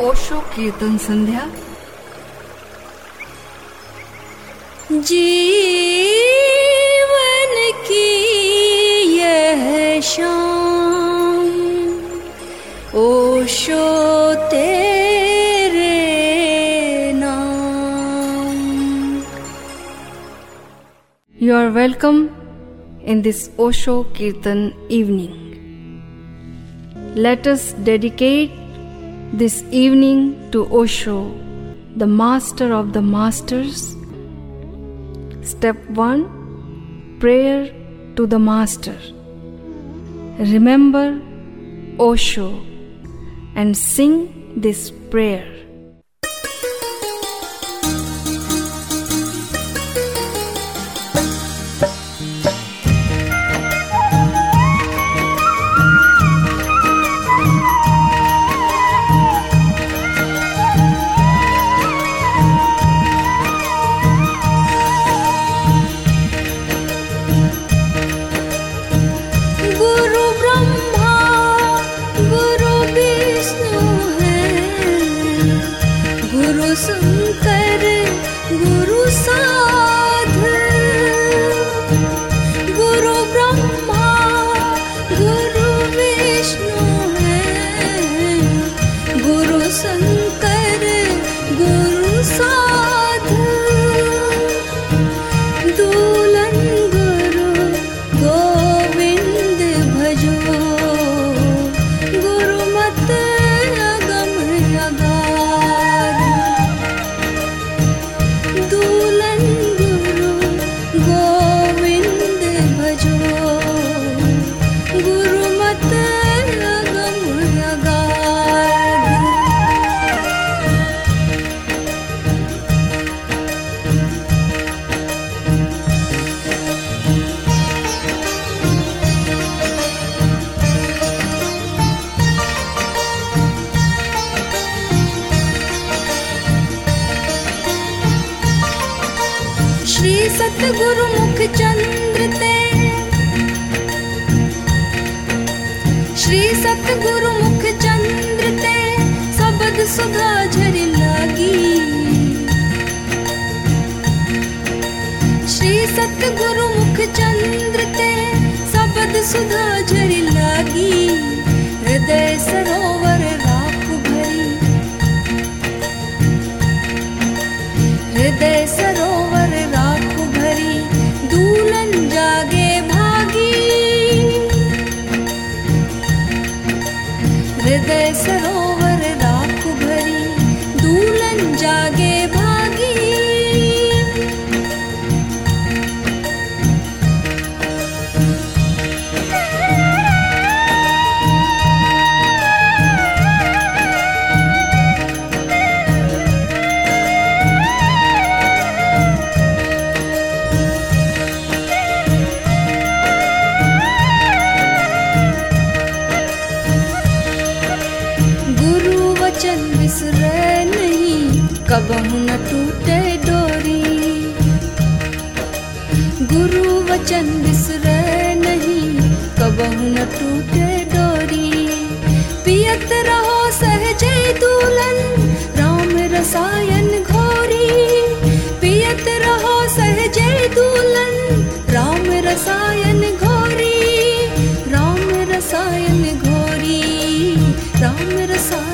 ओशो कीर्तन संध्या। जीवन की यह शाम ओशो तेरे नाम। You are welcome in this Osho kirtan evening let us dedicate this evening to Osho, the master of the masters. Step 1 Prayer to the Master. Remember Osho and sing this prayer. Shri Satguru मुख चंद्र ते। श्री सतगुरु मुख चंद्र ते सबद सुधा झर लागी। श्री सतगुरु मुख चंद्र ते सबद सुधा झर लागी। हृदय सरोवर कबहु न टूटे डोरी। गुरु वचन बिसरे नहीं कबहु न टूटे डोरी। पियत रहो सहजे दूलन राम रसायन घोरी। पियत रहो सहजे दूलन राम रसायन घोरी। राम रसायन घोरी राम रसायन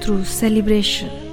through celebration.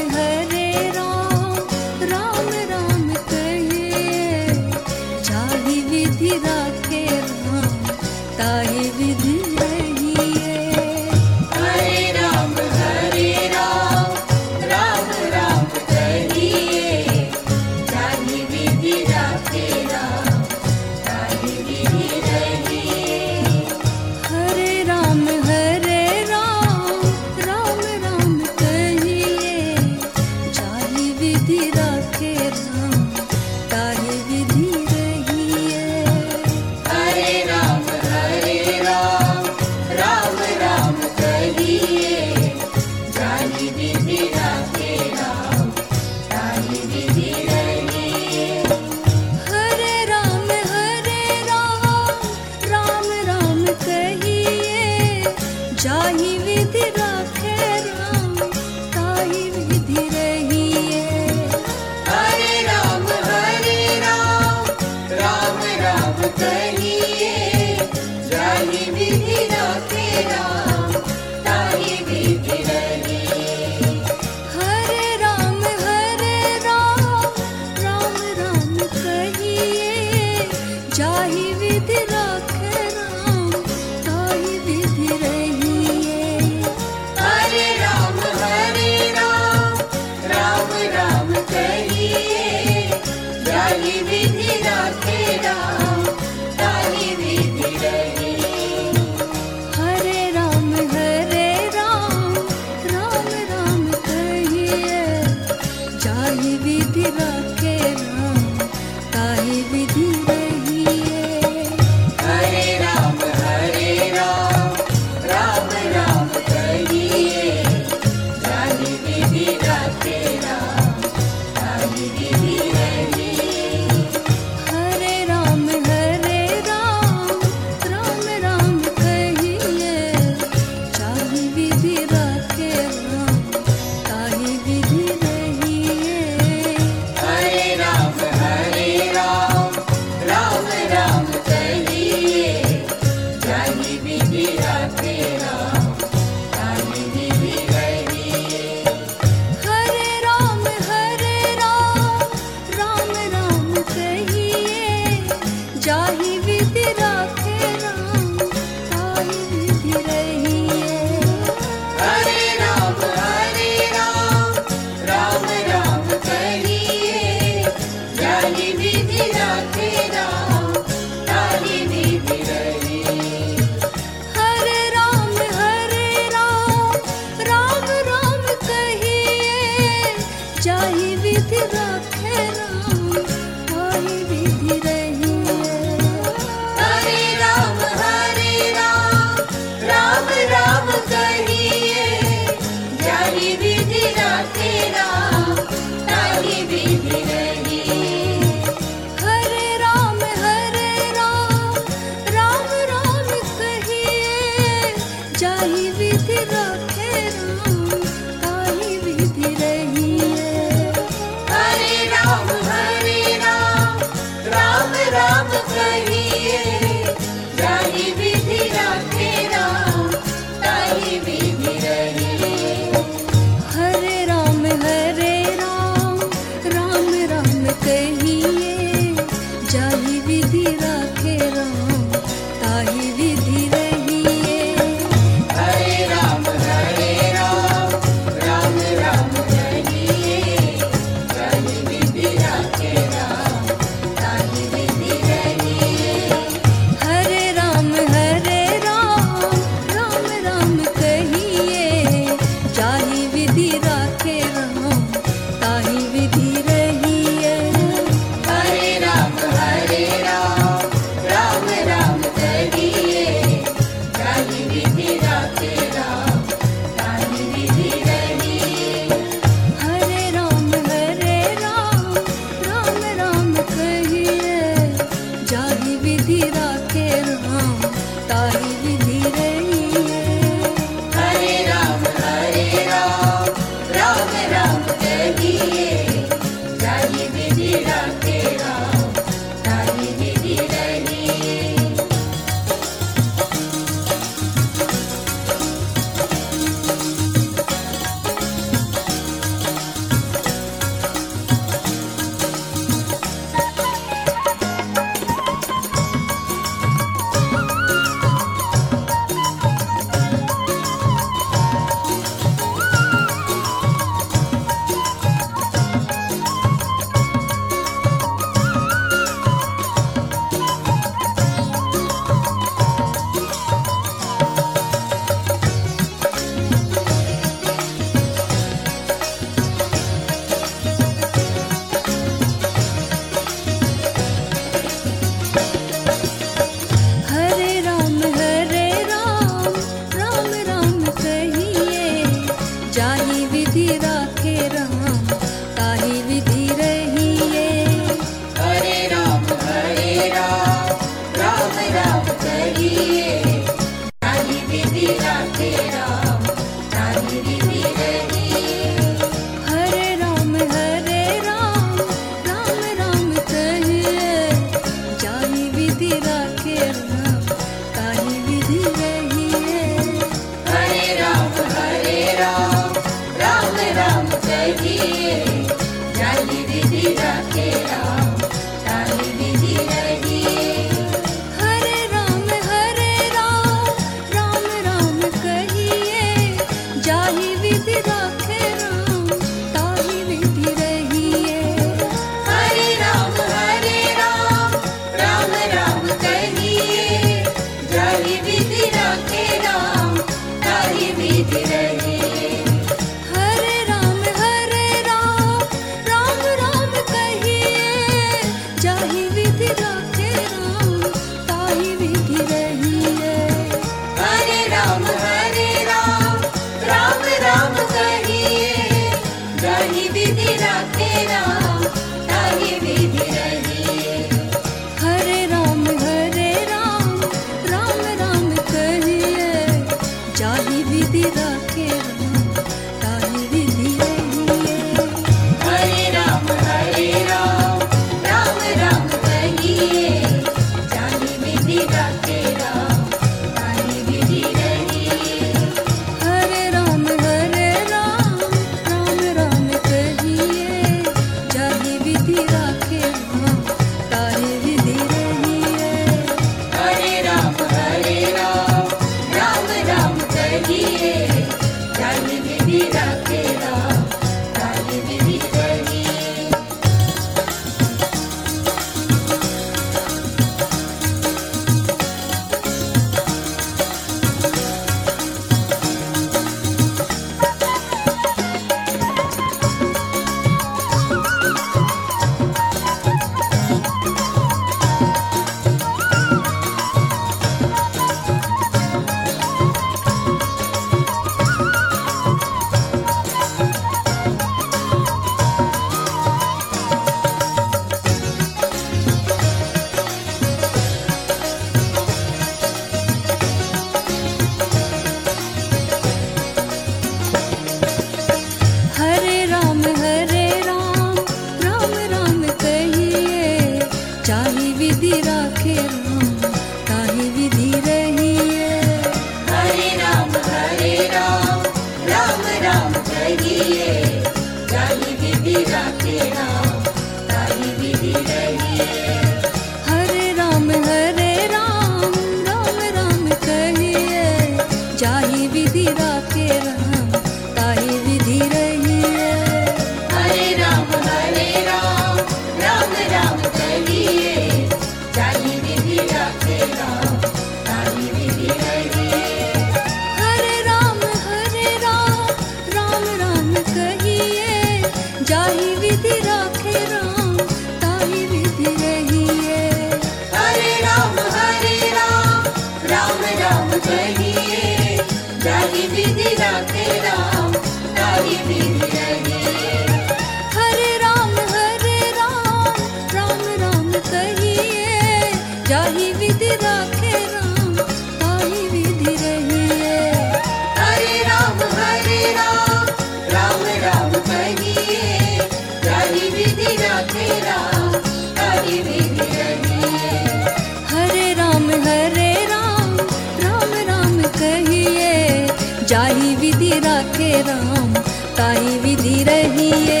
राम, ताई विधि रहिए।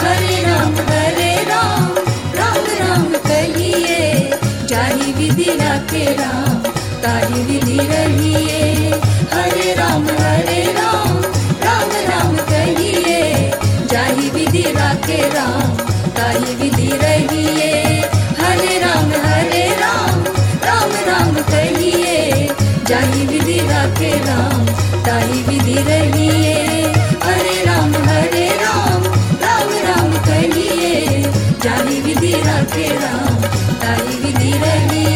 हरे राम हरे राम राम राम कहिए। जाही विधि राखे राम, ताई विधि रहिए। हरे राम हरे राम राम राम कहिए। जाही विधि राखे राम, ताई विधि रहिए। हरे राम हरे राम राम राम कहिए। जाही विधि राखे राम ताही विधि रहिए। நினைக்கிறோம் தழுவி நிறவே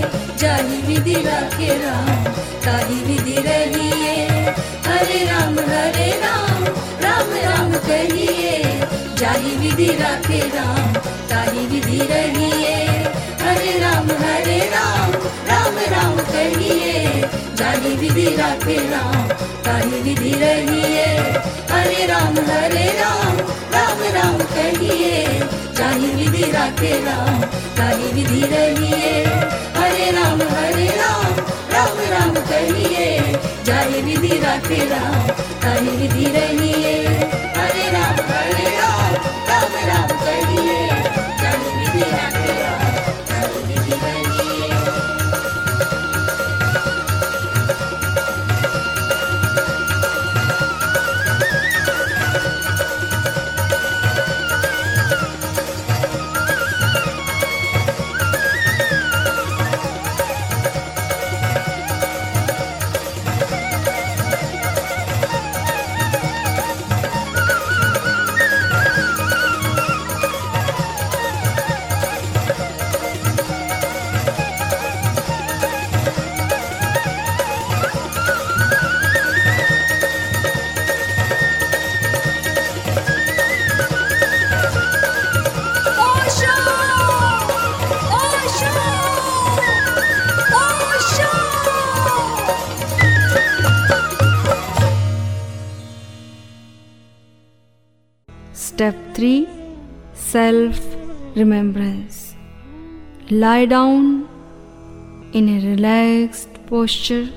जाहि विधि राखे राम, ताही विधि रहिए। हरे राम हरे राम राम राम कहिए। जाही विधि राखे राम, ताही विधि रहिए। हरे राम, हरे राम कहिए जाहि विधि राखे राम ताहि विधि रहिए हरे राम हरे राम राम राम कहिए जाहि विधि राखे राम ताहि विधि रहिए हरे राम हरे राम राम राम कहिए जाहि विधि राखे राम ताहि विधि रहिए हरे राम हरे राम राम राम कहिए Self Remembrance. Lie down in a relaxed posture.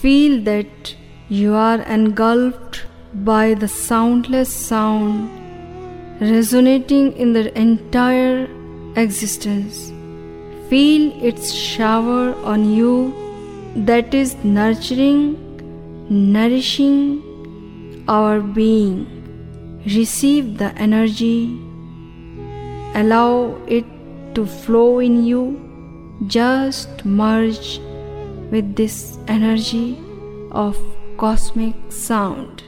Feel that you are engulfed by the soundless sound resonating in the entire existence. Feel its shower on you that is nurturing, nourishing our being. Receive the energy, allow it to flow in you. Just merge with this energy of cosmic sound.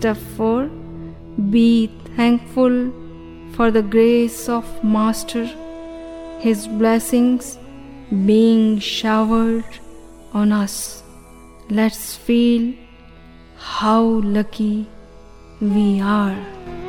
Step 4 Be thankful for the grace of Master, His blessings being showered on us. Let's feel how lucky we are.